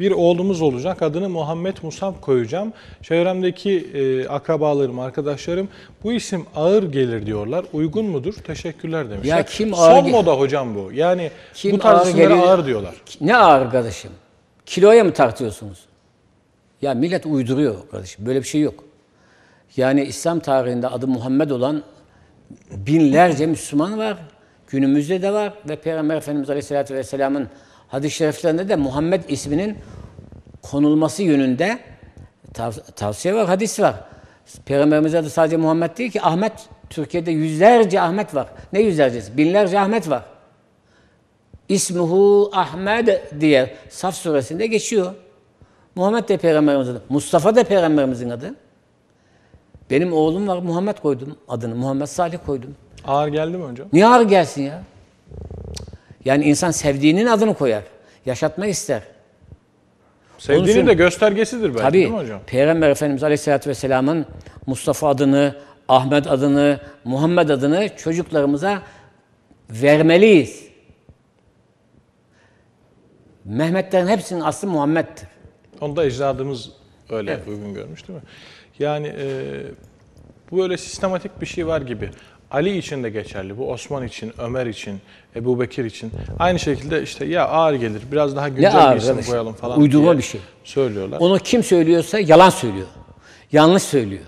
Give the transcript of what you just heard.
bir oğlumuz olacak. Adını Muhammed Musab koyacağım. Çevremdeki e, akrabalarım, arkadaşlarım bu isim ağır gelir diyorlar. Uygun mudur? Teşekkürler demişler. Ya kim ağır Son moda hocam bu. Yani Kim bu tarz ağır isimlere geliyor? ağır diyorlar. Ne ağır kardeşim? Kiloya mı tartıyorsunuz? Ya millet uyduruyor kardeşim. Böyle bir şey yok. Yani İslam tarihinde adı Muhammed olan binlerce Müslüman var. Günümüzde de var ve Peygamber Efendimiz Aleyhisselatü Vesselam'ın hadis-i şeriflerinde de Muhammed isminin konulması yönünde tav- tavsiye var, hadis var. Peygamberimiz adı sadece Muhammed değil ki Ahmet. Türkiye'de yüzlerce Ahmet var. Ne yüzlercesi? Binlerce Ahmet var. İsmuhu Ahmed diye Saf suresinde geçiyor. Muhammed de peygamberimizin adı. Mustafa da peygamberimizin adı. Benim oğlum var Muhammed koydum adını. Muhammed Salih koydum. Ağır geldi mi hocam? Niye ağır gelsin ya? Yani insan sevdiğinin adını koyar. Yaşatmak ister. Sevdiğinin için- de göstergesidir belki değil Tabii mi hocam? Peygamber Efendimiz Aleyhisselatü Vesselam'ın Mustafa adını, Ahmet adını, Muhammed adını çocuklarımıza vermeliyiz. Mehmetlerin hepsinin aslı Muhammed'dir. Onu da ecdadımız öyle uygun görmüş değil mi? Yani e, bu böyle sistematik bir şey var gibi. Ali için de geçerli. Bu Osman için, Ömer için, Ebu Bekir için. Aynı şekilde işte ya ağır gelir, biraz daha güncel bir isim kardeşim? koyalım falan Uydurma diye bir şey. söylüyorlar. Onu kim söylüyorsa yalan söylüyor. Yanlış söylüyor.